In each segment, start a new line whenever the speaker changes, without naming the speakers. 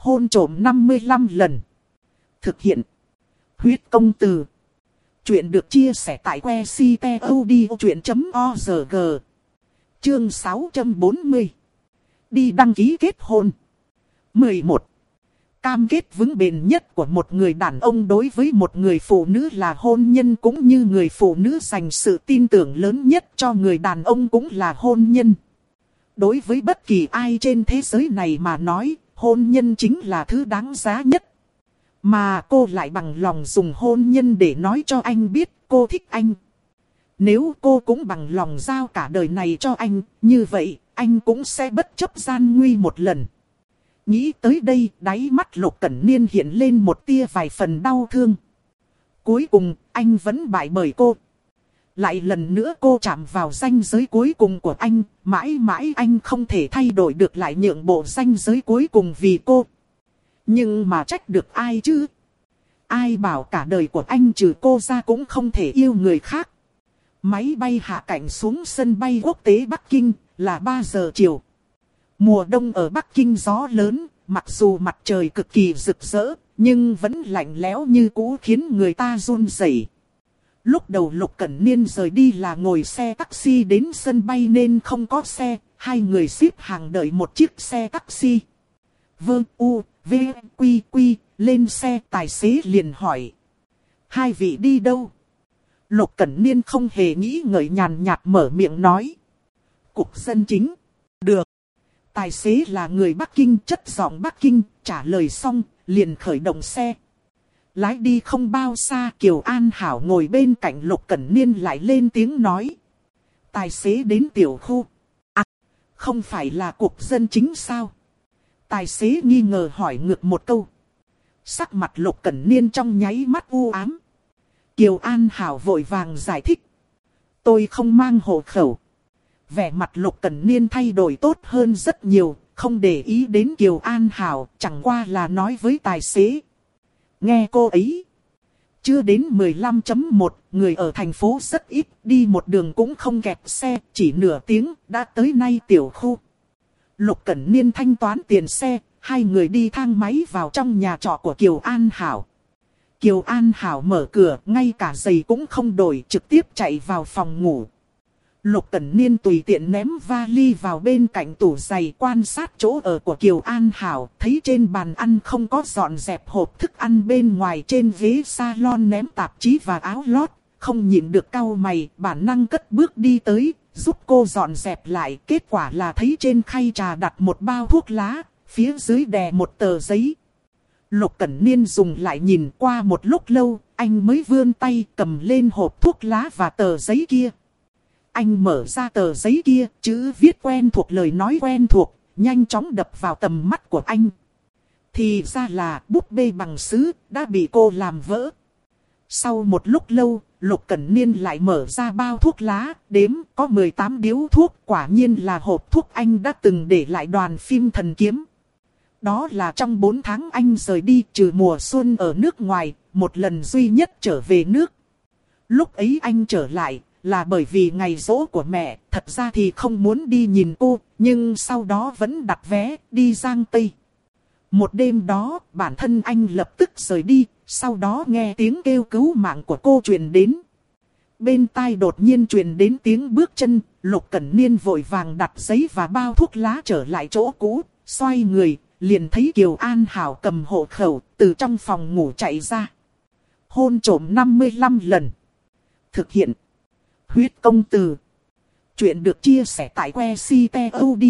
Hôn trộm 55 lần. Thực hiện. Huyết công từ. Chuyện được chia sẻ tại que ctod.org. Chương 640. Đi đăng ký kết hôn. 11. Cam kết vững bền nhất của một người đàn ông đối với một người phụ nữ là hôn nhân cũng như người phụ nữ dành sự tin tưởng lớn nhất cho người đàn ông cũng là hôn nhân. Đối với bất kỳ ai trên thế giới này mà nói, hôn nhân chính là thứ đáng giá nhất. Mà cô lại bằng lòng dùng hôn nhân để nói cho anh biết cô thích anh. Nếu cô cũng bằng lòng giao cả đời này cho anh, như vậy anh cũng sẽ bất chấp gian nguy một lần. Nghĩ tới đây, đáy mắt Lục Cẩn Niên hiện lên một tia vài phần đau thương. Cuối cùng, anh vẫn bại bởi cô. Lại lần nữa cô chạm vào ranh giới cuối cùng của anh, mãi mãi anh không thể thay đổi được lại nhượng bộ ranh giới cuối cùng vì cô. Nhưng mà trách được ai chứ? Ai bảo cả đời của anh trừ cô ra cũng không thể yêu người khác. Máy bay hạ cảnh xuống sân bay quốc tế Bắc Kinh là 3 giờ chiều. Mùa đông ở Bắc Kinh gió lớn, mặc dù mặt trời cực kỳ rực rỡ, nhưng vẫn lạnh lẽo như cũ khiến người ta run rẩy. Lúc đầu Lục Cẩn Niên rời đi là ngồi xe taxi đến sân bay nên không có xe, hai người xếp hàng đợi một chiếc xe taxi. Vương U, V, Quy, Quy, lên xe tài xế liền hỏi. Hai vị đi đâu? Lục Cẩn Niên không hề nghĩ ngợi nhàn nhạt mở miệng nói. Cục dân chính. Được. Tài xế là người Bắc Kinh chất giọng Bắc Kinh, trả lời xong, liền khởi động xe. Lái đi không bao xa Kiều An Hảo ngồi bên cạnh Lục Cẩn Niên lại lên tiếng nói. Tài xế đến tiểu khu. À, không phải là cuộc dân chính sao? Tài xế nghi ngờ hỏi ngược một câu. Sắc mặt Lục Cẩn Niên trong nháy mắt u ám. Kiều An Hảo vội vàng giải thích. Tôi không mang hộ khẩu. Vẻ mặt Lục Cẩn Niên thay đổi tốt hơn rất nhiều, không để ý đến Kiều An Hảo, chẳng qua là nói với tài xế. Nghe cô ấy. Chưa đến 15.1, người ở thành phố rất ít, đi một đường cũng không kẹt xe, chỉ nửa tiếng, đã tới nay tiểu khu. Lục Cẩn Niên thanh toán tiền xe, hai người đi thang máy vào trong nhà trọ của Kiều An Hảo. Kiều An Hảo mở cửa, ngay cả giày cũng không đổi, trực tiếp chạy vào phòng ngủ. Lục Cẩn Niên tùy tiện ném vali vào bên cạnh tủ giày quan sát chỗ ở của Kiều An Hảo, thấy trên bàn ăn không có dọn dẹp hộp thức ăn bên ngoài trên ghế salon ném tạp chí và áo lót, không nhịn được cau mày, bản năng cất bước đi tới, giúp cô dọn dẹp lại, kết quả là thấy trên khay trà đặt một bao thuốc lá, phía dưới đè một tờ giấy. Lục Cẩn Niên dùng lại nhìn qua một lúc lâu, anh mới vươn tay cầm lên hộp thuốc lá và tờ giấy kia. Anh mở ra tờ giấy kia, chữ viết quen thuộc lời nói quen thuộc, nhanh chóng đập vào tầm mắt của anh. Thì ra là búp bê bằng sứ, đã bị cô làm vỡ. Sau một lúc lâu, Lục Cẩn Niên lại mở ra bao thuốc lá, đếm có 18 điếu thuốc, quả nhiên là hộp thuốc anh đã từng để lại đoàn phim thần kiếm. Đó là trong 4 tháng anh rời đi trừ mùa xuân ở nước ngoài, một lần duy nhất trở về nước. Lúc ấy anh trở lại, là bởi vì ngày rỗ của mẹ, thật ra thì không muốn đi nhìn cô, nhưng sau đó vẫn đặt vé đi Giang Tây. Một đêm đó, bản thân anh lập tức rời đi, sau đó nghe tiếng kêu cứu mạng của cô truyền đến. Bên tai đột nhiên truyền đến tiếng bước chân, Lục Cẩn Niên vội vàng đặt giấy và bao thuốc lá trở lại chỗ cũ, xoay người, liền thấy Kiều An Hảo cầm hộ khẩu, từ trong phòng ngủ chạy ra. Hôn trổm 55 lần. Thực hiện. Huyết công từ. Chuyện được chia sẻ tại que ctod.org.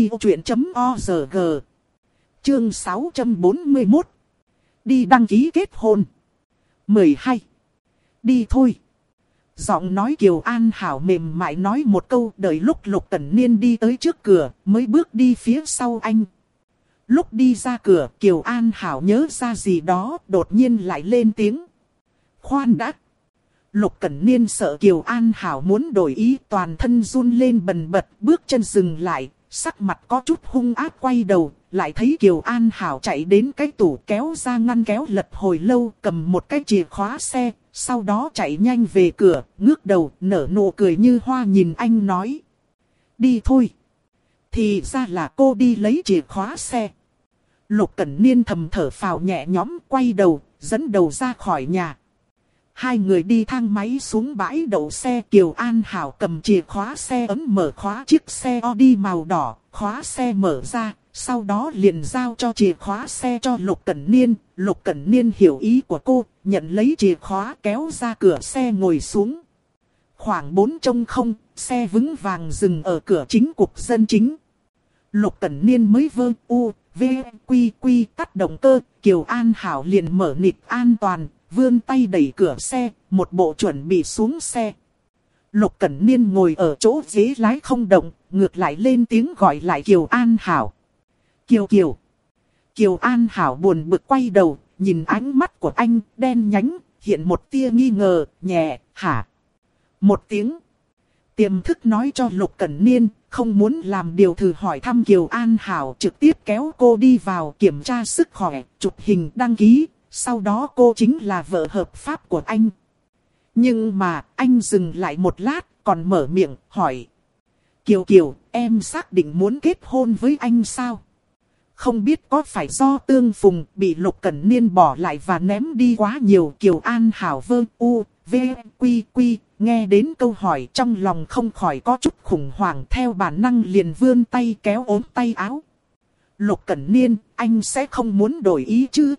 Chương 641. Đi đăng ký kết hôn. 12. Đi thôi. Giọng nói Kiều An Hảo mềm mại nói một câu, đợi lúc Lục Cẩn Niên đi tới trước cửa, mới bước đi phía sau anh. Lúc đi ra cửa, Kiều An Hảo nhớ ra gì đó, đột nhiên lại lên tiếng. Khoan đã. Lục Cẩn Niên sợ Kiều An Hảo muốn đổi ý toàn thân run lên bần bật bước chân dừng lại, sắc mặt có chút hung ác quay đầu, lại thấy Kiều An Hảo chạy đến cái tủ kéo ra ngăn kéo lật hồi lâu cầm một cái chìa khóa xe, sau đó chạy nhanh về cửa, ngước đầu nở nụ cười như hoa nhìn anh nói. Đi thôi. Thì ra là cô đi lấy chìa khóa xe. Lục Cẩn Niên thầm thở phào nhẹ nhõm quay đầu, dẫn đầu ra khỏi nhà. Hai người đi thang máy xuống bãi đậu xe Kiều An Hảo cầm chìa khóa xe ấm mở khóa chiếc xe Audi màu đỏ, khóa xe mở ra, sau đó liền giao cho chìa khóa xe cho Lục Cẩn Niên. Lục Cẩn Niên hiểu ý của cô, nhận lấy chìa khóa kéo ra cửa xe ngồi xuống. Khoảng 4 trong không, xe vững vàng dừng ở cửa chính cục dân chính. Lục Cẩn Niên mới vơ u, v, quy quy tắt động cơ, Kiều An Hảo liền mở nịt an toàn, vươn tay đẩy cửa xe, một bộ chuẩn bị xuống xe. Lục Cẩn Niên ngồi ở chỗ ghế lái không động, ngược lại lên tiếng gọi lại Kiều An Hảo. Kiều Kiều. Kiều An Hảo buồn bực quay đầu, nhìn ánh mắt của anh đen nhánh, hiện một tia nghi ngờ, nhẹ, hả. Một tiếng. Tiềm thức nói cho Lục Cẩn Niên, không muốn làm điều thử hỏi thăm Kiều An Hảo trực tiếp kéo cô đi vào kiểm tra sức khỏe, chụp hình đăng ký, sau đó cô chính là vợ hợp pháp của anh. Nhưng mà anh dừng lại một lát, còn mở miệng, hỏi. Kiều Kiều, em xác định muốn kết hôn với anh sao? Không biết có phải do tương phùng bị Lục Cẩn Niên bỏ lại và ném đi quá nhiều Kiều An Hảo vơ u, v, quy quy, nghe đến câu hỏi trong lòng không khỏi có chút khủng hoảng theo bản năng liền vươn tay kéo ốm tay áo. Lục Cẩn Niên, anh sẽ không muốn đổi ý chứ?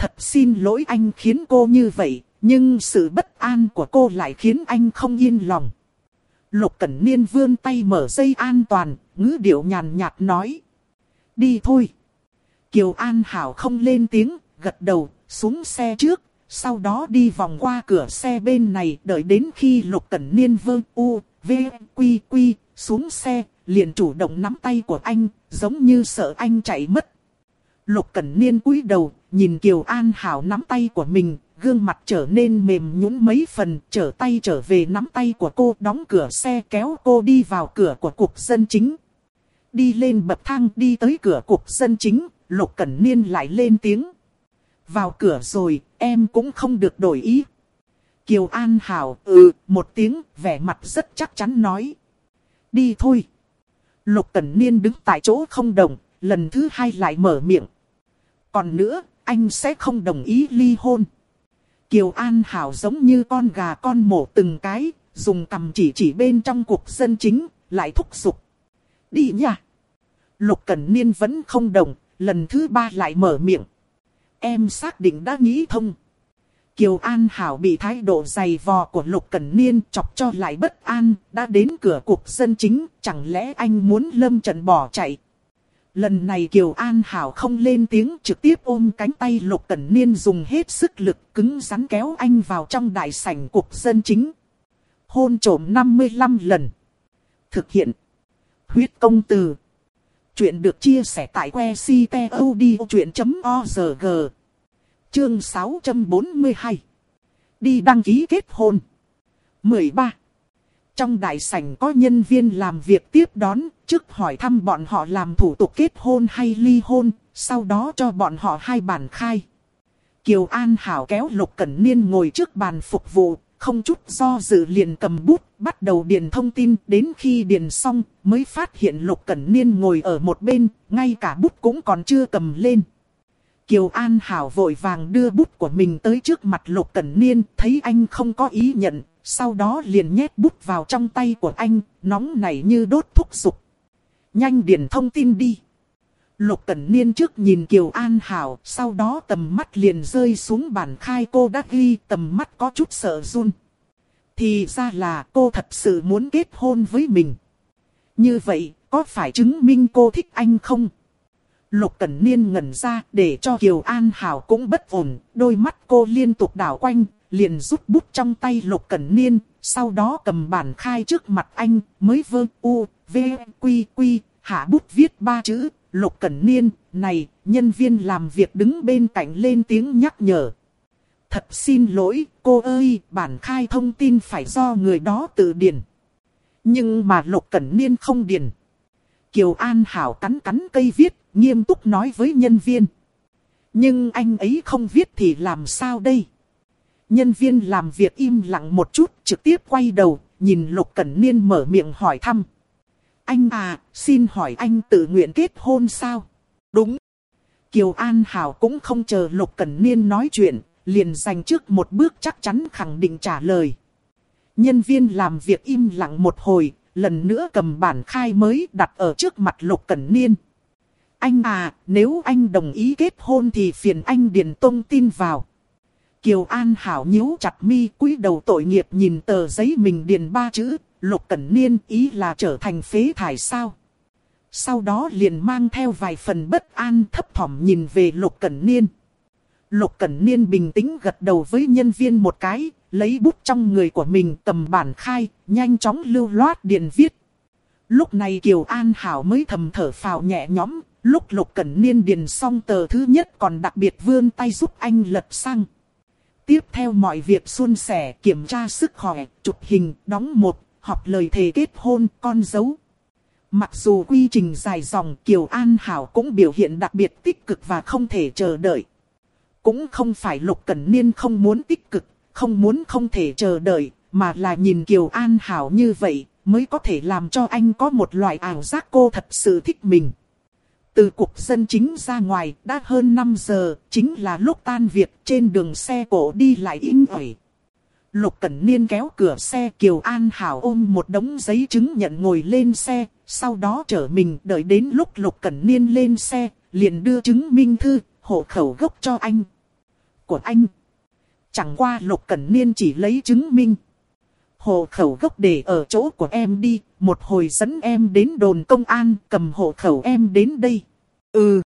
Thật xin lỗi anh khiến cô như vậy, nhưng sự bất an của cô lại khiến anh không yên lòng. Lục Cẩn Niên vươn tay mở dây an toàn, ngữ điệu nhàn nhạt nói. Đi thôi. Kiều An Hảo không lên tiếng, gật đầu, xuống xe trước, sau đó đi vòng qua cửa xe bên này đợi đến khi Lục Cẩn Niên vơ u, v, quy quy, xuống xe, liền chủ động nắm tay của anh, giống như sợ anh chạy mất. Lục Cẩn Niên cúi đầu, nhìn Kiều An Hảo nắm tay của mình, gương mặt trở nên mềm nhũn mấy phần, trở tay trở về nắm tay của cô, đóng cửa xe kéo cô đi vào cửa của cục dân chính. Đi lên bậc thang đi tới cửa cục dân chính, Lục Cẩn Niên lại lên tiếng. Vào cửa rồi, em cũng không được đổi ý. Kiều An Hảo, ừ, một tiếng, vẻ mặt rất chắc chắn nói. Đi thôi. Lục Cẩn Niên đứng tại chỗ không động, lần thứ hai lại mở miệng. Còn nữa, anh sẽ không đồng ý ly hôn. Kiều An Hảo giống như con gà con mổ từng cái, dùng cầm chỉ chỉ bên trong cuộc dân chính, lại thúc giục. Đi nha! Lục Cẩn Niên vẫn không đồng, lần thứ ba lại mở miệng. Em xác định đã nghĩ thông. Kiều An Hảo bị thái độ dày vò của Lục Cẩn Niên chọc cho lại bất an, đã đến cửa cuộc dân chính, chẳng lẽ anh muốn lâm trận bỏ chạy. Lần này Kiều An Hảo không lên tiếng trực tiếp ôm cánh tay Lục Cẩn Niên dùng hết sức lực cứng rắn kéo anh vào trong đại sảnh cục dân chính. Hôn trổm 55 lần. Thực hiện. Huyết công từ. Chuyện được chia sẻ tại que ctod.org. Chương 642. Đi đăng ký kết hôn. 13. Trong đại sảnh có nhân viên làm việc tiếp đón, trước hỏi thăm bọn họ làm thủ tục kết hôn hay ly hôn, sau đó cho bọn họ hai bản khai. Kiều An Hảo kéo Lục Cẩn Niên ngồi trước bàn phục vụ, không chút do dự liền cầm bút, bắt đầu điền thông tin, đến khi điền xong, mới phát hiện Lục Cẩn Niên ngồi ở một bên, ngay cả bút cũng còn chưa cầm lên. Kiều An Hảo vội vàng đưa bút của mình tới trước mặt Lục Cẩn Niên, thấy anh không có ý nhận, sau đó liền nhét bút vào trong tay của anh, nóng nảy như đốt thúc dục. Nhanh điền thông tin đi. Lục Cẩn Niên trước nhìn Kiều An Hảo, sau đó tầm mắt liền rơi xuống bản khai cô đã ghi, tầm mắt có chút sợ run. Thì ra là cô thật sự muốn kết hôn với mình. Như vậy, có phải chứng minh cô thích anh không? Lục Cẩn Niên ngẩn ra để cho Kiều An Hảo cũng bất ổn, đôi mắt cô liên tục đảo quanh, liền rút bút trong tay Lục Cẩn Niên, sau đó cầm bản khai trước mặt anh, mới vơ u, v, quy quy, hạ bút viết ba chữ, Lục Cẩn Niên, này, nhân viên làm việc đứng bên cạnh lên tiếng nhắc nhở. Thật xin lỗi, cô ơi, bản khai thông tin phải do người đó tự điền. Nhưng mà Lục Cẩn Niên không điền. Kiều An Hảo cắn cắn cây viết, nghiêm túc nói với nhân viên. Nhưng anh ấy không viết thì làm sao đây? Nhân viên làm việc im lặng một chút, trực tiếp quay đầu, nhìn Lục Cẩn Niên mở miệng hỏi thăm. Anh à, xin hỏi anh tự nguyện kết hôn sao? Đúng. Kiều An Hảo cũng không chờ Lục Cẩn Niên nói chuyện, liền dành trước một bước chắc chắn khẳng định trả lời. Nhân viên làm việc im lặng một hồi, lần nữa cầm bản khai mới đặt ở trước mặt Lục Cẩn Niên. Anh à, nếu anh đồng ý kết hôn thì phiền anh điền tông tin vào. Kiều An Hảo nhíu chặt mi cúi đầu tội nghiệp nhìn tờ giấy mình điền ba chữ, Lục Cẩn Niên ý là trở thành phế thải sao. Sau đó liền mang theo vài phần bất an thấp thỏm nhìn về Lục Cẩn Niên. Lục Cẩn Niên bình tĩnh gật đầu với nhân viên một cái, lấy bút trong người của mình tầm bản khai, nhanh chóng lưu loát điền viết. Lúc này Kiều An Hảo mới thầm thở phào nhẹ nhõm, lúc Lục Cẩn Niên điền xong tờ thứ nhất còn đặc biệt vươn tay giúp anh lật sang. Tiếp theo mọi việc suôn sẻ, kiểm tra sức khỏe, chụp hình, đóng một, học lời thề kết hôn, con dấu. Mặc dù quy trình dài dòng Kiều An Hảo cũng biểu hiện đặc biệt tích cực và không thể chờ đợi. Cũng không phải Lục Cẩn Niên không muốn tích cực, không muốn không thể chờ đợi, mà là nhìn Kiều An Hảo như vậy, mới có thể làm cho anh có một loại ảo giác cô thật sự thích mình. Từ cục dân chính ra ngoài đã hơn 5 giờ, chính là lúc tan việc trên đường xe cổ đi lại in ỏi. Lục Cẩn Niên kéo cửa xe Kiều An Hảo ôm một đống giấy chứng nhận ngồi lên xe, sau đó chở mình đợi đến lúc Lục Cẩn Niên lên xe, liền đưa chứng minh thư, hộ khẩu gốc cho anh. Của anh. Chẳng qua Lục Cẩn Niên chỉ lấy chứng minh. Hộ khẩu gốc để ở chỗ của em đi, một hồi dẫn em đến đồn công an, cầm hộ khẩu em đến đây. Ừ.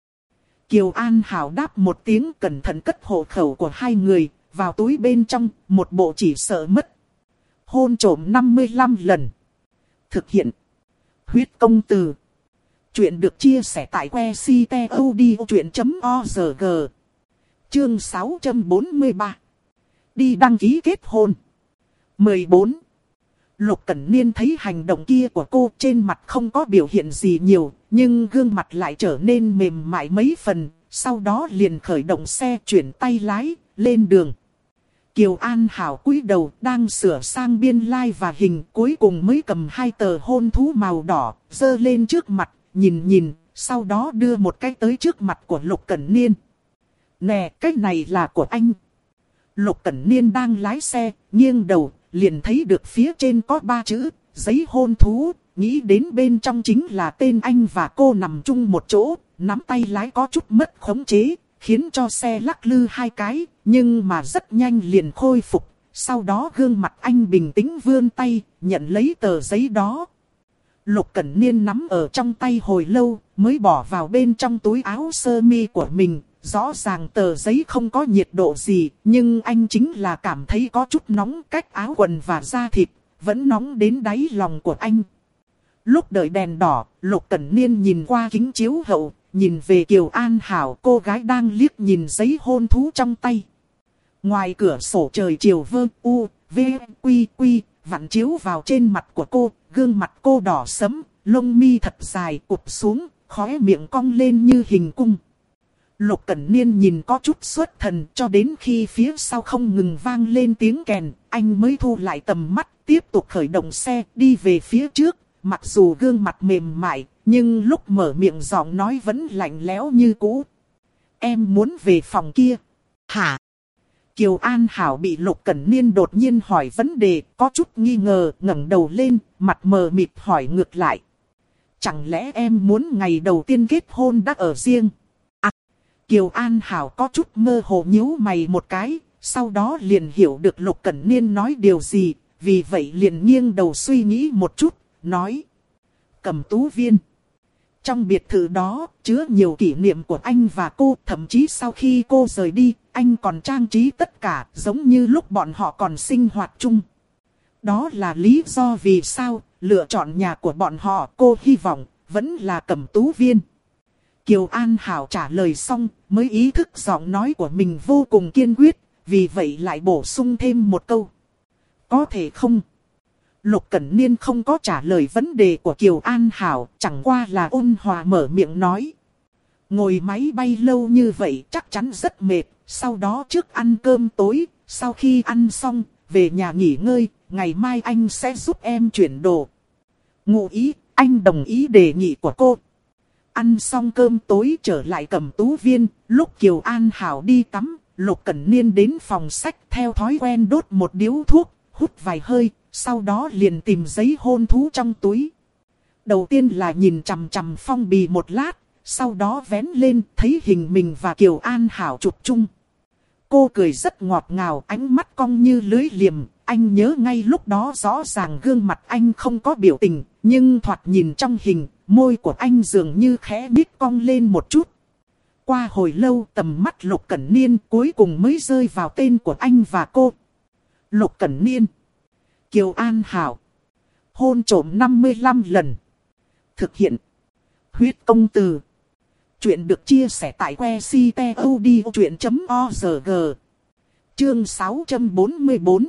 Kiều An Hảo đáp một tiếng cẩn thận cất hộ khẩu của hai người, vào túi bên trong, một bộ chỉ sợ mất. Hôn trổm 55 lần. Thực hiện. Huyết công từ. Chuyện được chia sẻ tại que ctod.org. Chương 643. Đi đăng ký kết hôn. 14. Lục Cẩn Niên thấy hành động kia của cô trên mặt không có biểu hiện gì nhiều, nhưng gương mặt lại trở nên mềm mại mấy phần, sau đó liền khởi động xe chuyển tay lái, lên đường. Kiều An Hảo cúi đầu đang sửa sang biên lai like và hình cuối cùng mới cầm hai tờ hôn thú màu đỏ, dơ lên trước mặt, nhìn nhìn, sau đó đưa một cái tới trước mặt của Lục Cẩn Niên. Nè, cái này là của anh. Lục Cẩn Niên đang lái xe, nghiêng đầu, liền thấy được phía trên có ba chữ, giấy hôn thú, nghĩ đến bên trong chính là tên anh và cô nằm chung một chỗ, nắm tay lái có chút mất khống chế, khiến cho xe lắc lư hai cái, nhưng mà rất nhanh liền khôi phục. Sau đó gương mặt anh bình tĩnh vươn tay, nhận lấy tờ giấy đó. Lục Cẩn Niên nắm ở trong tay hồi lâu, mới bỏ vào bên trong túi áo sơ mi của mình. Rõ ràng tờ giấy không có nhiệt độ gì, nhưng anh chính là cảm thấy có chút nóng cách áo quần và da thịt, vẫn nóng đến đáy lòng của anh. Lúc đợi đèn đỏ, Lục Cẩn Niên nhìn qua kính chiếu hậu, nhìn về Kiều An Hảo cô gái đang liếc nhìn giấy hôn thú trong tay. Ngoài cửa sổ trời chiều vơ u, v, quy quy, vặn chiếu vào trên mặt của cô, gương mặt cô đỏ sẫm, lông mi thật dài cụp xuống, khóe miệng cong lên như hình cung. Lục Cẩn Niên nhìn có chút suốt thần cho đến khi phía sau không ngừng vang lên tiếng kèn, anh mới thu lại tầm mắt, tiếp tục khởi động xe đi về phía trước, mặc dù gương mặt mềm mại, nhưng lúc mở miệng giọng nói vẫn lạnh lẽo như cũ. Em muốn về phòng kia. Hả? Kiều An Hảo bị Lục Cẩn Niên đột nhiên hỏi vấn đề, có chút nghi ngờ, ngẩng đầu lên, mặt mờ mịt hỏi ngược lại. Chẳng lẽ em muốn ngày đầu tiên kết hôn đã ở riêng? Kiều An Hảo có chút mơ hồ nhíu mày một cái, sau đó liền hiểu được Lục Cẩn Niên nói điều gì, vì vậy liền nghiêng đầu suy nghĩ một chút, nói. Cầm tú viên. Trong biệt thự đó, chứa nhiều kỷ niệm của anh và cô, thậm chí sau khi cô rời đi, anh còn trang trí tất cả, giống như lúc bọn họ còn sinh hoạt chung. Đó là lý do vì sao, lựa chọn nhà của bọn họ, cô hy vọng, vẫn là cầm tú viên. Kiều An Hảo trả lời xong, mới ý thức giọng nói của mình vô cùng kiên quyết, vì vậy lại bổ sung thêm một câu. Có thể không? Lục Cẩn Niên không có trả lời vấn đề của Kiều An Hảo, chẳng qua là ôn hòa mở miệng nói. Ngồi máy bay lâu như vậy chắc chắn rất mệt, sau đó trước ăn cơm tối, sau khi ăn xong, về nhà nghỉ ngơi, ngày mai anh sẽ giúp em chuyển đồ. Ngụ ý, anh đồng ý đề nghị của cô. Ăn xong cơm tối trở lại cầm tú viên, lúc Kiều An Hảo đi tắm, Lục Cẩn Niên đến phòng sách theo thói quen đốt một điếu thuốc, hút vài hơi, sau đó liền tìm giấy hôn thú trong túi. Đầu tiên là nhìn chằm chằm phong bì một lát, sau đó vén lên thấy hình mình và Kiều An Hảo chụp chung. Cô cười rất ngọt ngào, ánh mắt cong như lưới liềm, anh nhớ ngay lúc đó rõ ràng gương mặt anh không có biểu tình, nhưng thoạt nhìn trong hình, môi của anh dường như khẽ biết cong lên một chút. Qua hồi lâu tầm mắt Lục Cẩn Niên cuối cùng mới rơi vào tên của anh và cô. Lục Cẩn Niên. Kiều An Hảo. Hôn trổm 55 lần. Thực hiện. Huyết công từ. Chuyện được chia sẻ tại que ctod.org. Chương 644.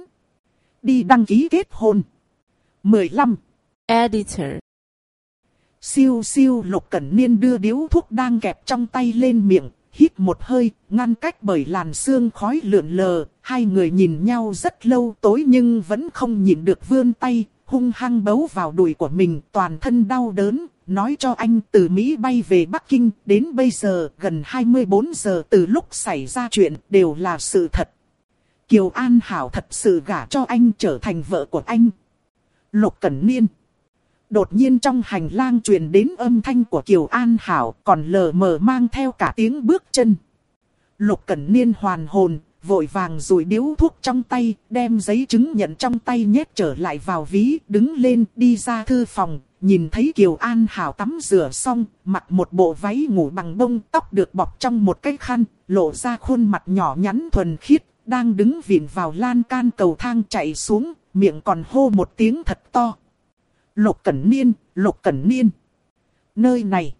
Đi đăng ký kết hôn. 15.
Editor.
Siêu siêu lục cẩn niên đưa điếu thuốc đang kẹp trong tay lên miệng, hít một hơi, ngăn cách bởi làn xương khói lượn lờ. Hai người nhìn nhau rất lâu tối nhưng vẫn không nhìn được vươn tay, hung hăng bấu vào đùi của mình toàn thân đau đớn. Nói cho anh từ Mỹ bay về Bắc Kinh đến bây giờ gần 24 giờ từ lúc xảy ra chuyện đều là sự thật. Kiều An Hảo thật sự gả cho anh trở thành vợ của anh. Lục Cẩn Niên. Đột nhiên trong hành lang truyền đến âm thanh của Kiều An Hảo còn lờ mờ mang theo cả tiếng bước chân. Lục Cẩn Niên hoàn hồn, vội vàng rủi điếu thuốc trong tay, đem giấy chứng nhận trong tay nhét trở lại vào ví, đứng lên đi ra thư phòng, nhìn thấy Kiều An Hảo tắm rửa xong, mặc một bộ váy ngủ bằng bông tóc được bọc trong một cái khăn, lộ ra khuôn mặt nhỏ nhắn thuần khiết, đang đứng vịn vào lan can cầu thang chạy xuống, miệng còn hô một tiếng thật to. Lục Cẩn Niên, Lục Cẩn Niên. Nơi này.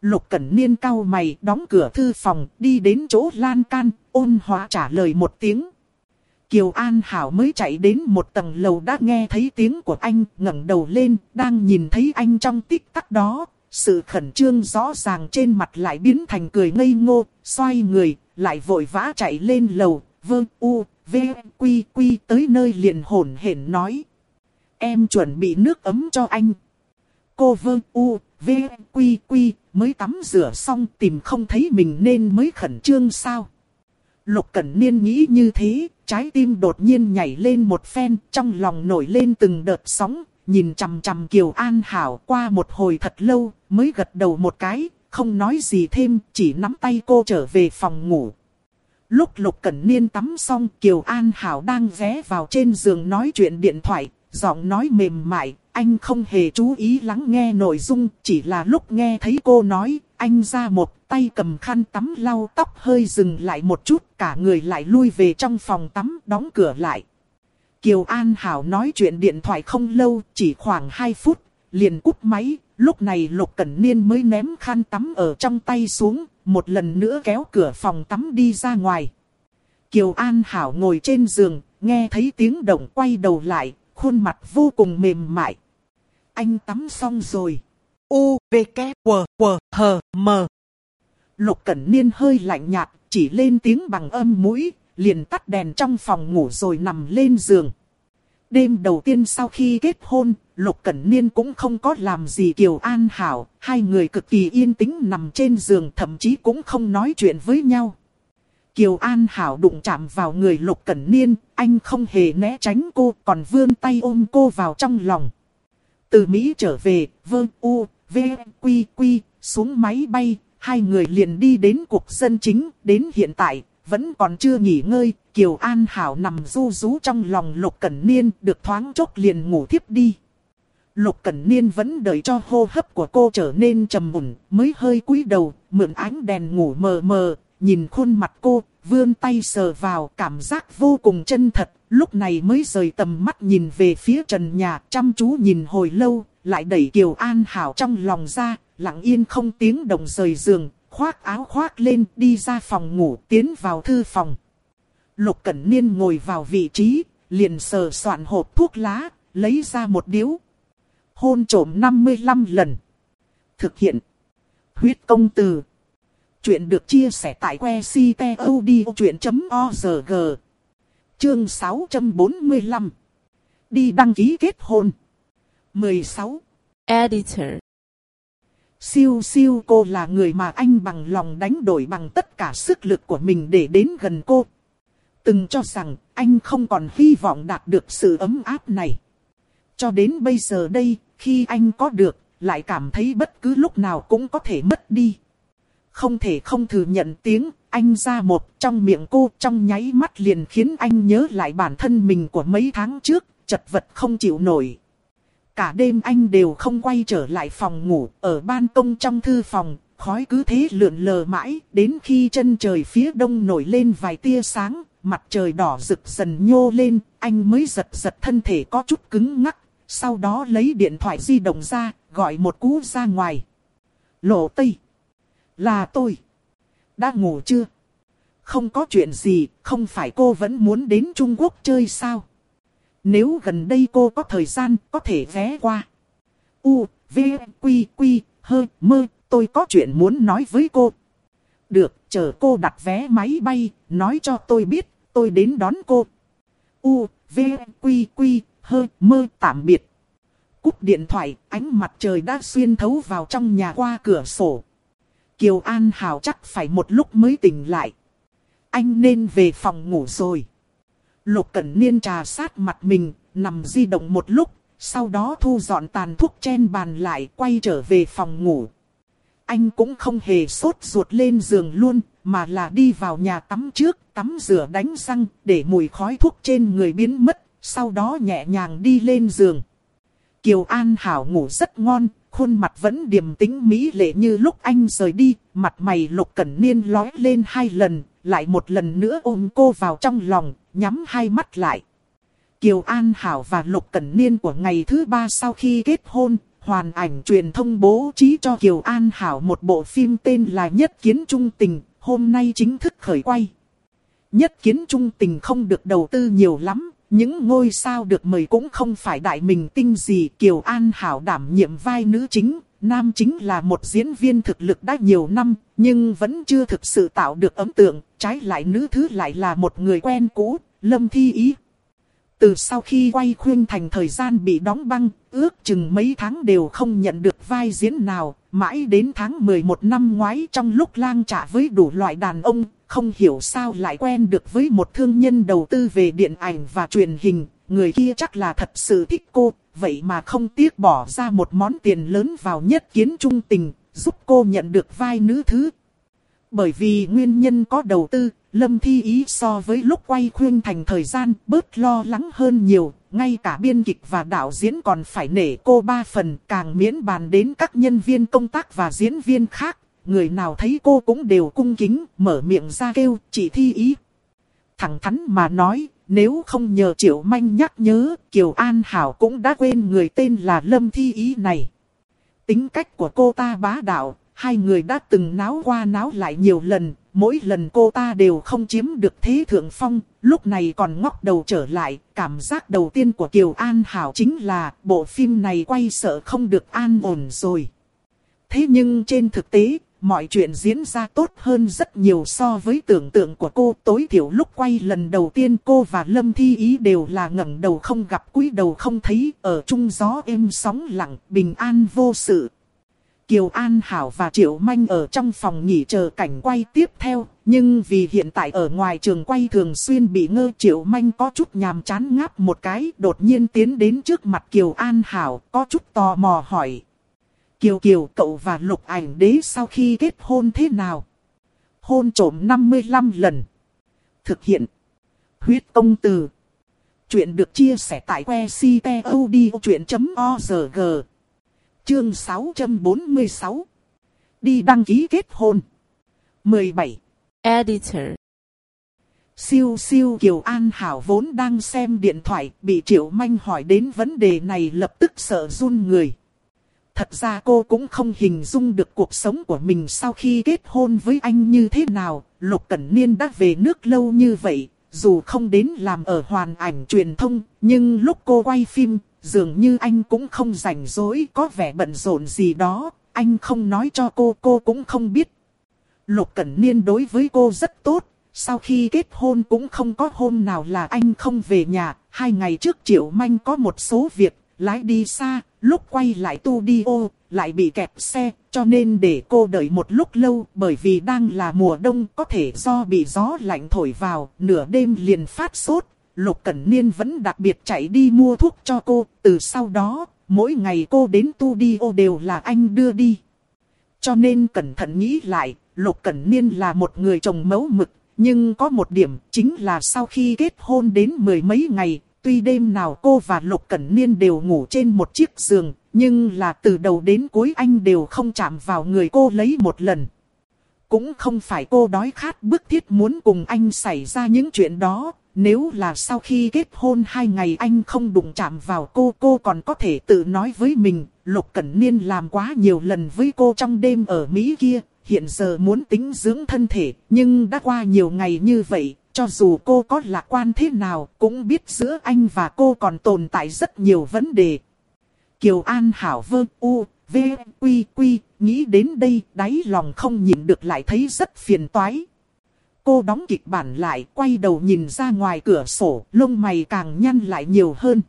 Lục Cẩn Niên cau mày đóng cửa thư phòng đi đến chỗ lan can, ôn hóa trả lời một tiếng. Kiều An Hảo mới chạy đến một tầng lầu đã nghe thấy tiếng của anh ngẩng đầu lên, đang nhìn thấy anh trong tích tắc đó. Sự khẩn trương rõ ràng trên mặt lại biến thành cười ngây ngô, xoay người, lại vội vã chạy lên lầu, vơ u, v, quy quy tới nơi liền hồn hển nói. Em chuẩn bị nước ấm cho anh. Cô vương u, v, quy quy, mới tắm rửa xong tìm không thấy mình nên mới khẩn trương sao. Lục Cẩn Niên nghĩ như thế, trái tim đột nhiên nhảy lên một phen, trong lòng nổi lên từng đợt sóng, nhìn chằm chằm Kiều An Hảo qua một hồi thật lâu, mới gật đầu một cái, không nói gì thêm, chỉ nắm tay cô trở về phòng ngủ. Lúc Lục Cẩn Niên tắm xong, Kiều An Hảo đang ghé vào trên giường nói chuyện điện thoại, giọng nói mềm mại, anh không hề chú ý lắng nghe nội dung, chỉ là lúc nghe thấy cô nói, anh ra một tay cầm khăn tắm lau tóc hơi dừng lại một chút, cả người lại lui về trong phòng tắm, đóng cửa lại. Kiều An Hảo nói chuyện điện thoại không lâu, chỉ khoảng 2 phút, liền cúp máy, lúc này Lục Cẩn Niên mới ném khăn tắm ở trong tay xuống, một lần nữa kéo cửa phòng tắm đi ra ngoài. Kiều An Hảo ngồi trên giường, nghe thấy tiếng động quay đầu lại, khuôn mặt vô cùng mềm mại. Anh tắm xong rồi. U, V, K, W, W, H, M. Lục Cẩn Niên hơi lạnh nhạt, chỉ lên tiếng bằng âm mũi, liền tắt đèn trong phòng ngủ rồi nằm lên giường. Đêm đầu tiên sau khi kết hôn, Lục Cẩn Niên cũng không có làm gì Kiều An Hảo, hai người cực kỳ yên tĩnh nằm trên giường thậm chí cũng không nói chuyện với nhau. Kiều An Hảo đụng chạm vào người Lục Cẩn Niên, anh không hề né tránh cô còn vươn tay ôm cô vào trong lòng. Từ Mỹ trở về, vơ u, v, quy quy, xuống máy bay, hai người liền đi đến cuộc dân chính, đến hiện tại, vẫn còn chưa nghỉ ngơi, Kiều An Hảo nằm ru rú trong lòng Lục Cẩn Niên, được thoáng chốc liền ngủ thiếp đi. Lục Cẩn Niên vẫn đợi cho hô hấp của cô trở nên trầm mùn, mới hơi cúi đầu, mượn ánh đèn ngủ mờ mờ, nhìn khuôn mặt cô, vươn tay sờ vào, cảm giác vô cùng chân thật, lúc này mới rời tầm mắt nhìn về phía trần nhà, chăm chú nhìn hồi lâu, lại đẩy Kiều An Hảo trong lòng ra, lặng yên không tiếng động rời giường, khoác áo khoác lên, đi ra phòng ngủ, tiến vào thư phòng. Lục Cẩn Niên ngồi vào vị trí, liền sờ soạn hộp thuốc lá, lấy ra một điếu. Hôn trổm 55 lần. Thực hiện. Huyết công từ. Chuyện được chia sẻ tại que ctod.org. Chương 645. Đi đăng ký kết hôn. 16.
Editor.
Siêu siêu cô là người mà anh bằng lòng đánh đổi bằng tất cả sức lực của mình để đến gần cô. Từng cho rằng anh không còn hy vọng đạt được sự ấm áp này. Cho đến bây giờ đây, khi anh có được, lại cảm thấy bất cứ lúc nào cũng có thể mất đi. Không thể không thừa nhận tiếng anh ra một trong miệng cô trong nháy mắt liền khiến anh nhớ lại bản thân mình của mấy tháng trước, chật vật không chịu nổi. Cả đêm anh đều không quay trở lại phòng ngủ, ở ban công trong thư phòng, khói cứ thế lượn lờ mãi, đến khi chân trời phía đông nổi lên vài tia sáng, mặt trời đỏ rực dần nhô lên, anh mới giật giật thân thể có chút cứng ngắc, sau đó lấy điện thoại di động ra, gọi một cú ra ngoài. Lộ Tây. Là tôi. Đã ngủ chưa? Không có chuyện gì, không phải cô vẫn muốn đến Trung Quốc chơi sao? Nếu gần đây cô có thời gian, có thể ghé qua. U, V, Quy, Quy, Hơ, Mơ, tôi có chuyện muốn nói với cô. Được, chờ cô đặt vé máy bay, nói cho tôi biết, tôi đến đón cô. U, V, Quy, Quy, Hơ, Mơ, tạm biệt. Cúp điện thoại, ánh mặt trời đã xuyên thấu vào trong nhà qua cửa sổ. Kiều An Hảo chắc phải một lúc mới tỉnh lại. Anh nên về phòng ngủ rồi. Lục Cẩn Niên trà sát mặt mình, nằm di động một lúc, sau đó thu dọn tàn thuốc trên bàn lại quay trở về phòng ngủ. Anh cũng không hề sốt ruột lên giường luôn, mà là đi vào nhà tắm trước, tắm rửa đánh răng, để mùi khói thuốc trên người biến mất, sau đó nhẹ nhàng đi lên giường. Kiều An Hảo ngủ rất ngon, khuôn mặt vẫn điềm tĩnh mỹ lệ như lúc anh rời đi, mặt mày lục cẩn niên lói lên hai lần, lại một lần nữa ôm cô vào trong lòng, nhắm hai mắt lại. Kiều An Hảo và Lục Cẩn Niên của ngày thứ ba sau khi kết hôn, hoàn ảnh truyền thông bố trí cho Kiều An Hảo một bộ phim tên là Nhất Kiến Trung Tình, hôm nay chính thức khởi quay. Nhất Kiến Trung Tình không được đầu tư nhiều lắm, những ngôi sao được mời cũng không phải đại mình tinh gì. Kiều An Hảo đảm nhiệm vai nữ chính, nam chính là một diễn viên thực lực đã nhiều năm, nhưng vẫn chưa thực sự tạo được ấn tượng, trái lại nữ thứ lại là một người quen cũ, Lâm Thi Ý. Từ sau khi quay khuyên thành thời gian bị đóng băng, ước chừng mấy tháng đều không nhận được vai diễn nào, mãi đến tháng 11 năm ngoái trong lúc lang trả với đủ loại đàn ông, không hiểu sao lại quen được với một thương nhân đầu tư về điện ảnh và truyền hình, người kia chắc là thật sự thích cô, vậy mà không tiếc bỏ ra một món tiền lớn vào nhất kiến trung tình, giúp cô nhận được vai nữ thứ. Bởi vì nguyên nhân có đầu tư, Lâm Thi Ý so với lúc quay khuyên thành thời gian bớt lo lắng hơn nhiều, ngay cả biên kịch và đạo diễn còn phải nể cô ba phần càng miễn bàn đến các nhân viên công tác và diễn viên khác. Người nào thấy cô cũng đều cung kính, mở miệng ra kêu, chị Thi Ý. Thẳng thắn mà nói, nếu không nhờ Triệu Manh nhắc nhớ, Kiều An Hảo cũng đã quên người tên là Lâm Thi Ý này. Tính cách của cô ta bá đạo, hai người đã từng náo qua náo lại nhiều lần, mỗi lần cô ta đều không chiếm được thế thượng phong, lúc này còn ngóc đầu trở lại, cảm giác đầu tiên của Kiều An Hảo chính là bộ phim này quay sợ không được an ổn rồi. Thế nhưng trên thực tế, mọi chuyện diễn ra tốt hơn rất nhiều so với tưởng tượng của cô. Tối thiểu lúc quay lần đầu tiên cô và Lâm Thi Ý đều là ngẩng đầu không gặp cúi đầu không thấy, ở trung gió êm sóng lặng, bình an vô sự. Kiều An Hảo và Triệu Manh ở trong phòng nghỉ chờ cảnh quay tiếp theo, nhưng vì hiện tại ở ngoài trường quay thường xuyên bị ngơ Triệu Manh có chút nhàm chán ngáp một cái, đột nhiên tiến đến trước mặt Kiều An Hảo, có chút tò mò hỏi. Kiều Kiều cậu và Lục Ảnh Đế sau khi kết hôn thế nào? Hôn trổm 55 lần. Thực hiện. Huyết công từ. Chuyện được chia sẻ tại que ctod.org. Chương 646 Đi đăng ký kết hôn 17
Editor
Siêu siêu Kiều An Hảo vốn đang xem điện thoại bị Triệu Manh hỏi đến vấn đề này lập tức sợ run người. Thật ra cô cũng không hình dung được cuộc sống của mình sau khi kết hôn với anh như thế nào. Lục Cẩn Niên đã về nước lâu như vậy, dù không đến làm ở hoàn ảnh truyền thông, nhưng lúc cô quay phim, dường như anh cũng không rảnh rỗi có vẻ bận rộn gì đó, anh không nói cho cô, cô cũng không biết. Lục Cẩn Niên đối với cô rất tốt, sau khi kết hôn cũng không có hôm nào là anh không về nhà, hai ngày trước Triệu Manh có một số việc, lái đi xa, lúc quay lại tu đi ô, lại bị kẹt xe, cho nên để cô đợi một lúc lâu bởi vì đang là mùa đông có thể do bị gió lạnh thổi vào, nửa đêm liền phát sốt. Lục Cẩn Niên vẫn đặc biệt chạy đi mua thuốc cho cô, từ sau đó, mỗi ngày cô đến tu đi ô đều là anh đưa đi. Cho nên cẩn thận nghĩ lại, Lục Cẩn Niên là một người chồng mẫu mực, nhưng có một điểm chính là sau khi kết hôn đến mười mấy ngày, tuy đêm nào cô và Lục Cẩn Niên đều ngủ trên một chiếc giường, nhưng là từ đầu đến cuối anh đều không chạm vào người cô lấy một lần. Cũng không phải cô đói khát bức thiết muốn cùng anh xảy ra những chuyện đó, nếu là sau khi kết hôn hai ngày anh không đụng chạm vào cô, cô còn có thể tự nói với mình, Lục Cẩn Niên làm quá nhiều lần với cô trong đêm ở Mỹ kia, hiện giờ muốn tính dưỡng thân thể, nhưng đã qua nhiều ngày như vậy, cho dù cô có lạc quan thế nào, cũng biết giữa anh và cô còn tồn tại rất nhiều vấn đề. Kiều An Hảo vơ u, v, quy quy, nghĩ đến đây, đáy lòng không nhìn được lại thấy rất phiền toái. Cô đóng kịch bản lại, quay đầu nhìn ra ngoài cửa sổ, lông mày càng nhăn lại nhiều hơn.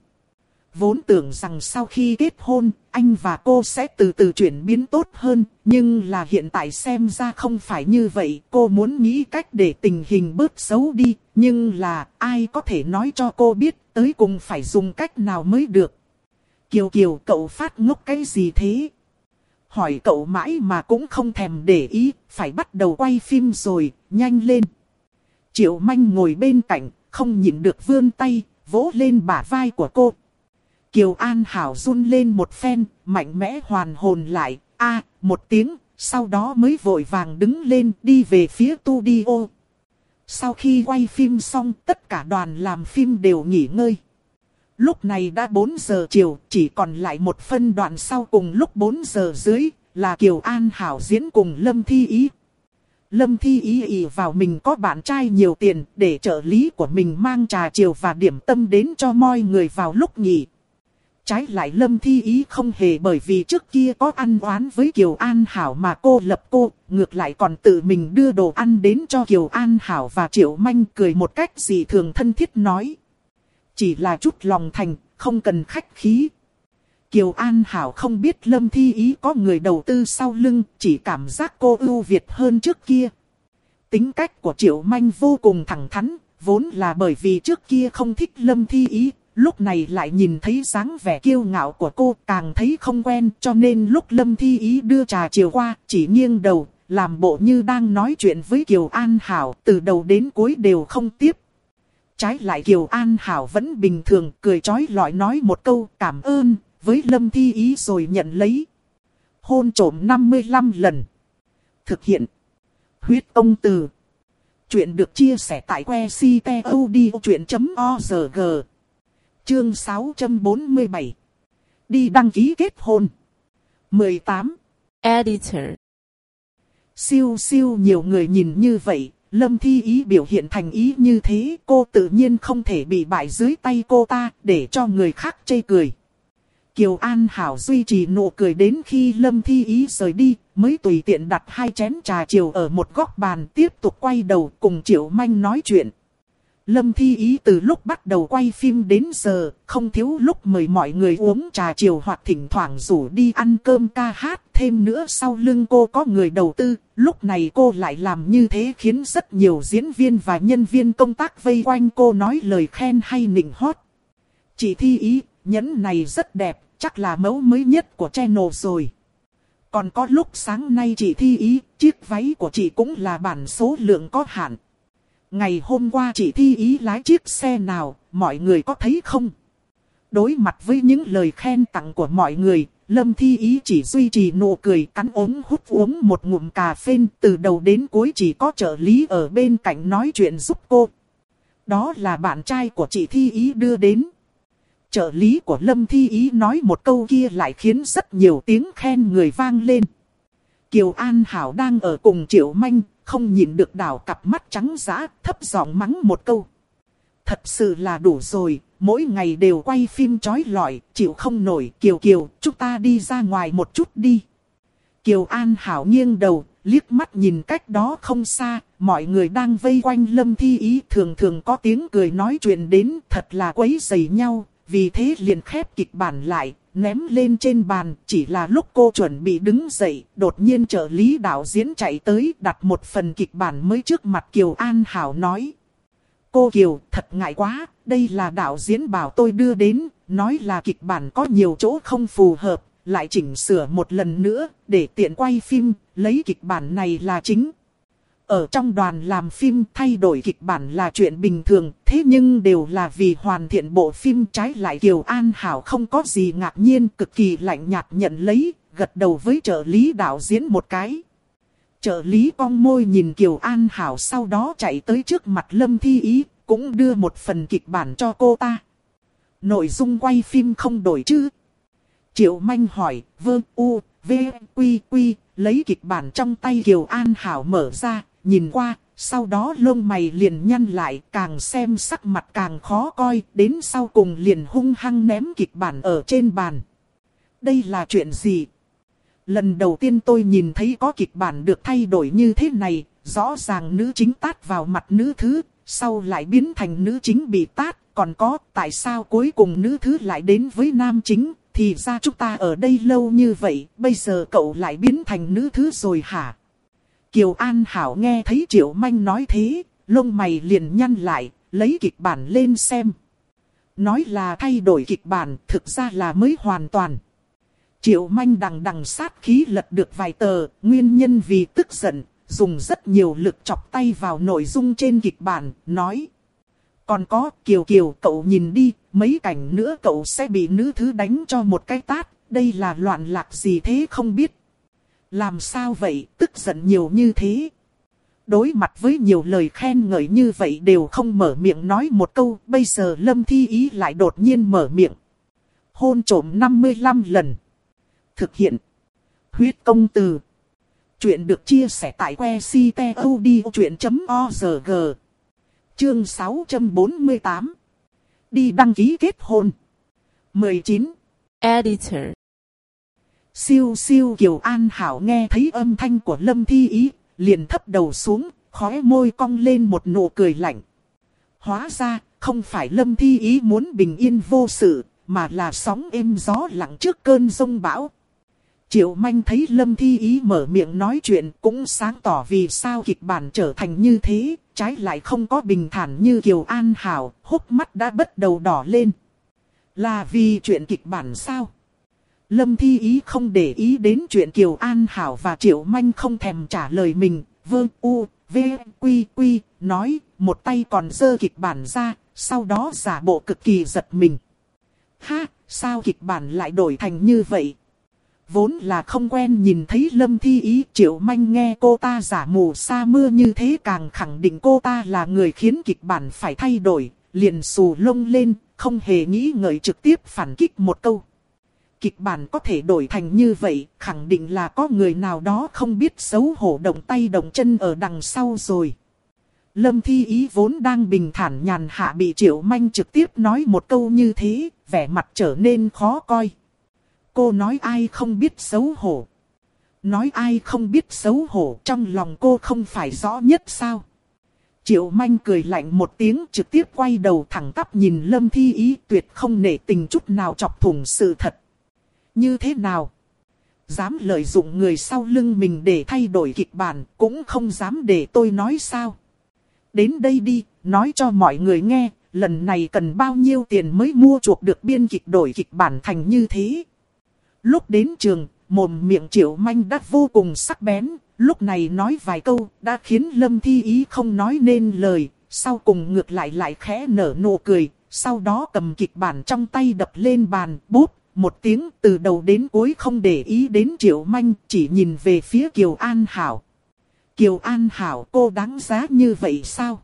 Vốn tưởng rằng sau khi kết hôn, anh và cô sẽ từ từ chuyển biến tốt hơn, nhưng là hiện tại xem ra không phải như vậy. Cô muốn nghĩ cách để tình hình bớt xấu đi, nhưng là ai có thể nói cho cô biết tới cùng phải dùng cách nào mới được. Kiều Kiều cậu phát ngốc cái gì thế? Hỏi cậu mãi mà cũng không thèm để ý, phải bắt đầu quay phim rồi, nhanh lên. Triệu Manh ngồi bên cạnh, không nhịn được vươn tay, vỗ lên bả vai của cô. Kiều An Hảo run lên một phen, mạnh mẽ hoàn hồn lại, a một tiếng, sau đó mới vội vàng đứng lên đi về phía tu đi ô. Sau khi quay phim xong, tất cả đoàn làm phim đều nghỉ ngơi. Lúc này đã 4 giờ chiều, chỉ còn lại một phân đoạn sau cùng lúc 4 giờ dưới, là Kiều An Hảo diễn cùng Lâm Thi Ý. Lâm Thi Ý ý vào mình có bạn trai nhiều tiền để trợ lý của mình mang trà chiều và điểm tâm đến cho mọi người vào lúc nghỉ. Trái lại Lâm Thi Ý không hề bởi vì trước kia có ăn oán với Kiều An Hảo mà cô lập cô, ngược lại còn tự mình đưa đồ ăn đến cho Kiều An Hảo và Triệu Manh cười một cách gì thường thân thiết nói. Chỉ là chút lòng thành, không cần khách khí. Kiều An Hảo không biết Lâm Thi Ý có người đầu tư sau lưng, chỉ cảm giác cô ưu việt hơn trước kia. Tính cách của Triệu Manh vô cùng thẳng thắn, vốn là bởi vì trước kia không thích Lâm Thi Ý, lúc này lại nhìn thấy dáng vẻ kiêu ngạo của cô càng thấy không quen cho nên lúc Lâm Thi Ý đưa trà chiều qua chỉ nghiêng đầu, làm bộ như đang nói chuyện với Kiều An Hảo từ đầu đến cuối đều không tiếp. Trái lại Kiều An Hảo vẫn bình thường cười chói lọi nói một câu cảm ơn với Lâm Thi Ý rồi nhận lấy. Hôn trổm 55 lần. Thực hiện. Huyết công từ. Chuyện được chia sẻ tại que ctod.org. Chương 647. Đi đăng ký kết hôn. 18.
Editor.
Siêu siêu nhiều người nhìn như vậy, Lâm Thi Ý biểu hiện thành ý như thế, cô tự nhiên không thể bị bại dưới tay cô ta, để cho người khác chê cười. Kiều An Hảo duy trì nụ cười đến khi Lâm Thi Ý rời đi, mới tùy tiện đặt hai chén trà chiều ở một góc bàn tiếp tục quay đầu cùng Triệu Manh nói chuyện. Lâm Thi Ý từ lúc bắt đầu quay phim đến giờ, không thiếu lúc mời mọi người uống trà chiều hoặc thỉnh thoảng rủ đi ăn cơm ca hát. Thêm nữa sau lưng cô có người đầu tư, lúc này cô lại làm như thế khiến rất nhiều diễn viên và nhân viên công tác vây quanh cô nói lời khen hay nịnh hót. Chị Thi Ý, nhẫn này rất đẹp, chắc là mẫu mới nhất của channel rồi. Còn có lúc sáng nay chị Thi Ý, chiếc váy của chị cũng là bản số lượng có hạn. Ngày hôm qua chị thi ý lái chiếc xe nào, mọi người có thấy không? Đối mặt với những lời khen tặng của mọi người, Lâm Thi Ý chỉ duy trì nụ cười cắn ống hút uống một ngụm cà phê từ đầu đến cuối chỉ có trợ lý ở bên cạnh nói chuyện giúp cô. Đó là bạn trai của chị Thi Ý đưa đến. Trợ lý của Lâm Thi Ý nói một câu kia lại khiến rất nhiều tiếng khen người vang lên. Kiều An Hảo đang ở cùng Triệu Manh, không nhìn được đảo cặp mắt trắng giã, thấp giọng mắng một câu. Thật sự là đủ rồi, mỗi ngày đều quay phim chói lọi, chịu không nổi. Kiều Kiều, chúng ta đi ra ngoài một chút đi. Kiều An Hảo nghiêng đầu, liếc mắt nhìn cách đó không xa, mọi người đang vây quanh Lâm Thi Ý thường thường có tiếng cười nói chuyện đến thật là quấy dày nhau, vì thế liền khép kịch bản lại, ném lên trên bàn, chỉ là lúc cô chuẩn bị đứng dậy, đột nhiên trợ lý đạo diễn chạy tới đặt một phần kịch bản mới trước mặt Kiều An Hảo nói. Cô Kiều, thật ngại quá, đây là đạo diễn bảo tôi đưa đến, nói là kịch bản có nhiều chỗ không phù hợp, lại chỉnh sửa một lần nữa, để tiện quay phim, lấy kịch bản này là chính. Ở trong đoàn làm phim thay đổi kịch bản là chuyện bình thường, thế nhưng đều là vì hoàn thiện bộ phim trái lại Kiều An Hảo không có gì ngạc nhiên, cực kỳ lạnh nhạt nhận lấy, gật đầu với trợ lý đạo diễn một cái. Trợ lý cong môi nhìn Kiều An Hảo sau đó chạy tới trước mặt Lâm Thi Ý, cũng đưa một phần kịch bản cho cô ta. Nội dung quay phim không đổi chứ? Triệu Manh hỏi, Vương u, v, quy quy, lấy kịch bản trong tay Kiều An Hảo mở ra, nhìn qua, sau đó lông mày liền nhăn lại, càng xem sắc mặt càng khó coi, đến sau cùng liền hung hăng ném kịch bản ở trên bàn. Đây là chuyện gì? Lần đầu tiên tôi nhìn thấy có kịch bản được thay đổi như thế này, rõ ràng nữ chính tát vào mặt nữ thứ, sau lại biến thành nữ chính bị tát, còn có tại sao cuối cùng nữ thứ lại đến với nam chính, thì ra chúng ta ở đây lâu như vậy, bây giờ cậu lại biến thành nữ thứ rồi hả? Kiều An Hảo nghe thấy Triệu Manh nói thế, lông mày liền nhăn lại, lấy kịch bản lên xem. Nói là thay đổi kịch bản, thực ra là mới hoàn toàn. Triệu Manh đằng đằng sát khí lật được vài tờ, nguyên nhân vì tức giận, dùng rất nhiều lực chọc tay vào nội dung trên kịch bản, nói. Còn có, Kiều Kiều cậu nhìn đi, mấy cảnh nữa cậu sẽ bị nữ thứ đánh cho một cái tát, đây là loạn lạc gì thế không biết. Làm sao vậy, tức giận nhiều như thế. Đối mặt với nhiều lời khen ngợi như vậy đều không mở miệng nói một câu, bây giờ Lâm Thi Ý lại đột nhiên mở miệng. Hôn trổm 55 lần. Thực hiện. Huyết công từ. Chuyện được chia sẻ tại que ctod.org. Chương 648. Đi đăng ký kết hôn. 19.
Editor
Siêu siêu Kiều An Hảo nghe thấy âm thanh của Lâm Thi Ý, liền thấp đầu xuống, khóe môi cong lên một nụ cười lạnh. Hóa ra, không phải Lâm Thi Ý muốn bình yên vô sự, mà là sóng êm gió lặng trước cơn rông bão. Triệu Manh thấy Lâm Thi Ý mở miệng nói chuyện cũng sáng tỏ vì sao kịch bản trở thành như thế, trái lại không có bình thản như Kiều An Hảo, hốc mắt đã bắt đầu đỏ lên. Là vì chuyện kịch bản sao? Lâm Thi Ý không để ý đến chuyện Kiều An Hảo và Triệu Manh không thèm trả lời mình, vương u, v, quy quy, nói, một tay còn dơ kịch bản ra, sau đó giả bộ cực kỳ giật mình. Ha, sao kịch bản lại đổi thành như vậy? Vốn là không quen nhìn thấy Lâm Thi Ý Triệu Manh nghe cô ta giả mù sa mưa như thế càng khẳng định cô ta là người khiến kịch bản phải thay đổi, liền xù lông lên, không hề nghĩ ngợi trực tiếp phản kích một câu kịch bản có thể đổi thành như vậy, khẳng định là có người nào đó không biết xấu hổ động tay động chân ở đằng sau rồi. Lâm Thi Ý vốn đang bình thản nhàn hạ bị Triệu Manh trực tiếp nói một câu như thế, vẻ mặt trở nên khó coi. Cô nói ai không biết xấu hổ. Nói ai không biết xấu hổ trong lòng cô không phải rõ nhất sao. Triệu Manh cười lạnh một tiếng trực tiếp quay đầu thẳng tắp nhìn Lâm Thi Ý tuyệt không nể tình chút nào chọc thủng sự thật. Như thế nào? Dám lợi dụng người sau lưng mình để thay đổi kịch bản, cũng không dám để tôi nói sao. Đến đây đi, nói cho mọi người nghe, lần này cần bao nhiêu tiền mới mua chuộc được biên kịch đổi kịch bản thành như thế. Lúc đến trường, mồm miệng triệu manh đã vô cùng sắc bén, lúc này nói vài câu đã khiến Lâm Thi Ý không nói nên lời, sau cùng ngược lại lại khẽ nở nụ cười, sau đó cầm kịch bản trong tay đập lên bàn, bút, một tiếng từ đầu đến cuối không để ý đến Triệu Manh, chỉ nhìn về phía Kiều An Hảo. Kiều An Hảo cô đáng giá như vậy sao?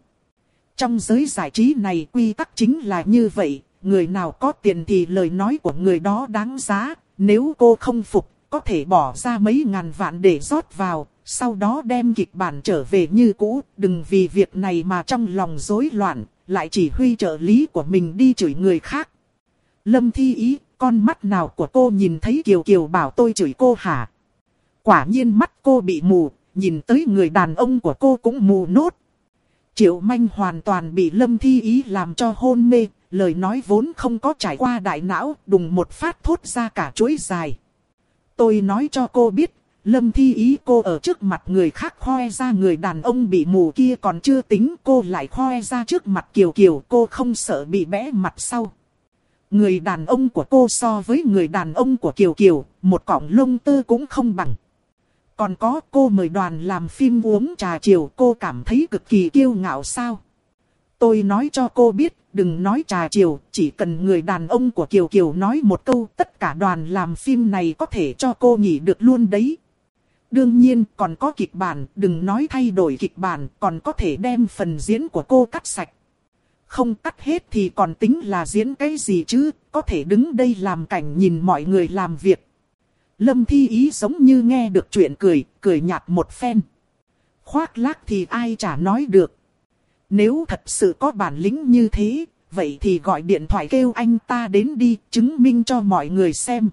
Trong giới giải trí này quy tắc chính là như vậy, người nào có tiền thì lời nói của người đó đáng giá, nếu cô không phục, có thể bỏ ra mấy ngàn vạn để rót vào, sau đó đem kịch bản trở về như cũ, đừng vì việc này mà trong lòng rối loạn, lại chỉ huy trợ lý của mình đi chửi người khác. Lâm Thi Ý con mắt nào của cô nhìn thấy Kiều Kiều bảo tôi chửi cô hả? Quả nhiên mắt cô bị mù, nhìn tới người đàn ông của cô cũng mù nốt. Triệu Manh hoàn toàn bị Lâm Thi Ý làm cho hôn mê, lời nói vốn không có trải qua đại não, đùng một phát thốt ra cả chuỗi dài. Tôi nói cho cô biết, Lâm Thi ý cô ở trước mặt người khác khoe ra người đàn ông bị mù kia còn chưa tính cô lại khoe ra trước mặt Kiều Kiều cô không sợ bị bẽ mặt sau. Người đàn ông của cô so với người đàn ông của Kiều Kiều, một cọng lông tơ cũng không bằng. Còn có cô mời đoàn làm phim uống trà chiều cô cảm thấy cực kỳ kiêu ngạo sao. Tôi nói cho cô biết, đừng nói trà chiều, chỉ cần người đàn ông của Kiều Kiều nói một câu tất cả đoàn làm phim này có thể cho cô nghỉ được luôn đấy. Đương nhiên còn có kịch bản, đừng nói thay đổi kịch bản, còn có thể đem phần diễn của cô cắt sạch. Không cắt hết thì còn tính là diễn cái gì chứ, có thể đứng đây làm cảnh nhìn mọi người làm việc. Lâm Thi Ý giống như nghe được chuyện cười, cười nhạt một phen. Khoác lác thì ai chả nói được. Nếu thật sự có bản lĩnh như thế, vậy thì gọi điện thoại kêu anh ta đến đi, chứng minh cho mọi người xem.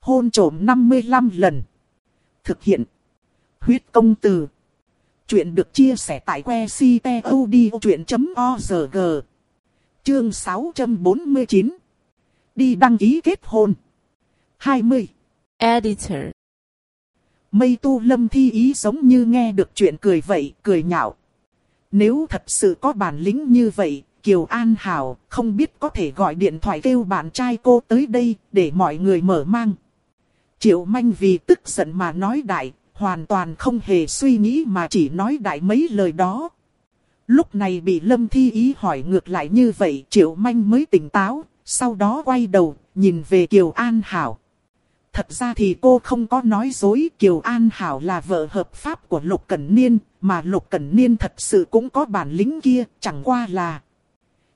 Hôn trổm 55 lần. Thực hiện. Huyết công từ. Chuyện được chia sẻ tại que ctod.org. Chương 649. Đi đăng ký kết hôn. 20.
Editor.
Mây tu lâm thi ý giống như nghe được chuyện cười vậy, cười nhạo. Nếu thật sự có bản lĩnh như vậy, Kiều An Hảo không biết có thể gọi điện thoại kêu bạn trai cô tới đây để mọi người mở mang. Triệu Manh vì tức giận mà nói đại, hoàn toàn không hề suy nghĩ mà chỉ nói đại mấy lời đó. Lúc này bị Lâm Thi Ý hỏi ngược lại như vậy Triệu Manh mới tỉnh táo, sau đó quay đầu, nhìn về Kiều An Hảo. Thật ra thì cô không có nói dối Kiều An Hảo là vợ hợp pháp của Lục Cẩn Niên, mà Lục Cẩn Niên thật sự cũng có bản lĩnh kia, chẳng qua là...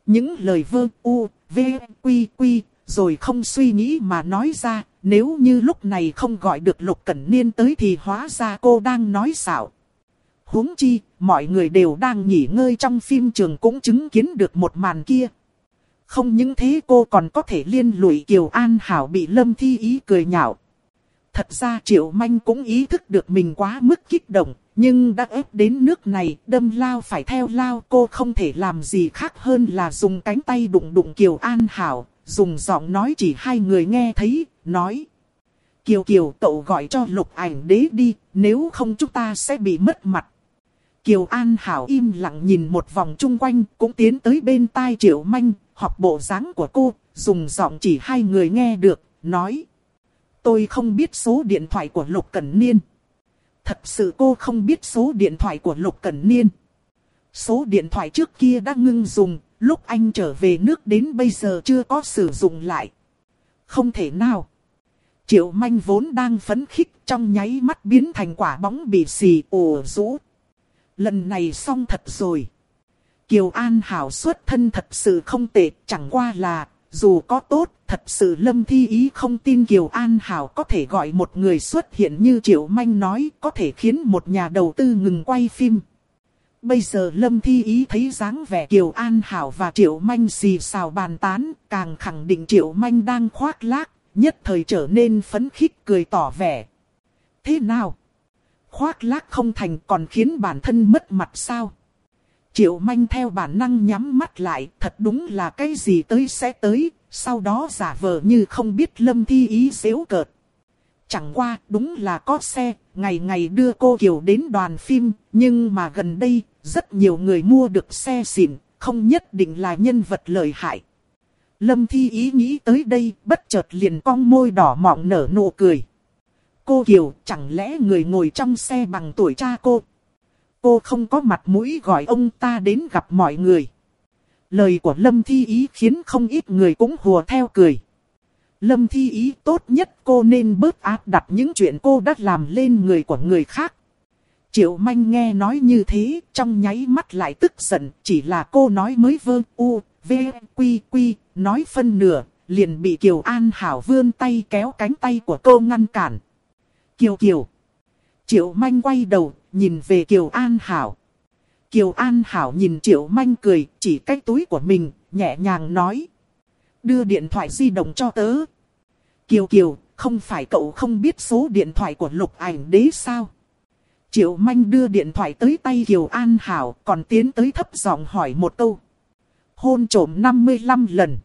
Những lời vơ u, v, quy quy, rồi không suy nghĩ mà nói ra, nếu như lúc này không gọi được Lục Cẩn Niên tới thì hóa ra cô đang nói xạo. huống chi, mọi người đều đang nghỉ ngơi trong phim trường cũng chứng kiến được một màn kia. Không những thế cô còn có thể liên lụy Kiều An Hảo bị Lâm Thi Ý cười nhạo. Thật ra Triệu Manh cũng ý thức được mình quá mức kích động, nhưng đã ép đến nước này, đâm lao phải theo lao cô không thể làm gì khác hơn là dùng cánh tay đụng đụng Kiều An Hảo, dùng giọng nói chỉ hai người nghe thấy, nói. Kiều Kiều cậu gọi cho lục ảnh đế đi, nếu không chúng ta sẽ bị mất mặt. Kiều An Hảo im lặng nhìn một vòng chung quanh, cũng tiến tới bên tai Triệu Manh, học bộ dáng của cô, dùng giọng chỉ hai người nghe được, nói. Tôi không biết số điện thoại của Lục Cẩn Niên. Thật sự cô không biết số điện thoại của Lục Cẩn Niên. Số điện thoại trước kia đã ngưng dùng, lúc anh trở về nước đến bây giờ chưa có sử dụng lại. Không thể nào. Triệu manh vốn đang phấn khích trong nháy mắt biến thành quả bóng bị xì ồ rũ. Lần này xong thật rồi. Kiều An Hảo xuất thân thật sự không tệ, chẳng qua là, dù có tốt, thật sự Lâm Thi Ý không tin Kiều An Hảo có thể gọi một người xuất hiện như Triệu Manh nói, có thể khiến một nhà đầu tư ngừng quay phim. Bây giờ Lâm Thi Ý thấy dáng vẻ Kiều An Hảo và Triệu Manh xì xào bàn tán, càng khẳng định Triệu Manh đang khoác lác, nhất thời trở nên phấn khích cười tỏ vẻ. Thế nào? Khoác lác không thành còn khiến bản thân mất mặt sao? Triệu manh theo bản năng nhắm mắt lại, thật đúng là cái gì tới sẽ tới, sau đó giả vờ như không biết lâm thi ý xéo cợt. Chẳng qua, đúng là có xe, ngày ngày đưa cô Kiều đến đoàn phim, nhưng mà gần đây, rất nhiều người mua được xe xịn, không nhất định là nhân vật lợi hại. Lâm Thi ý nghĩ tới đây, bất chợt liền cong môi đỏ mọng nở nụ cười. Cô Kiều, chẳng lẽ người ngồi trong xe bằng tuổi cha cô? Cô không có mặt mũi gọi ông ta đến gặp mọi người. Lời của Lâm Thi Ý khiến không ít người cũng hùa theo cười. Lâm Thi Ý tốt nhất cô nên bớt áp đặt những chuyện cô đã làm lên người của người khác. Triệu Manh nghe nói như thế, trong nháy mắt lại tức giận, chỉ là cô nói mới vơ u, v, quy quy, nói phân nửa, liền bị Kiều An Hảo vươn tay kéo cánh tay của cô ngăn cản. Kiều Kiều. Triệu Manh quay đầu, nhìn về Kiều An Hảo. Kiều An Hảo nhìn Triệu Manh cười, chỉ cách túi của mình, nhẹ nhàng nói. Đưa điện thoại di động cho tớ. Kiều Kiều, không phải cậu không biết số điện thoại của lục ảnh đế sao? Triệu Manh đưa điện thoại tới tay Kiều An Hảo, còn tiến tới thấp giọng hỏi một câu. Hôn trổm 55 lần.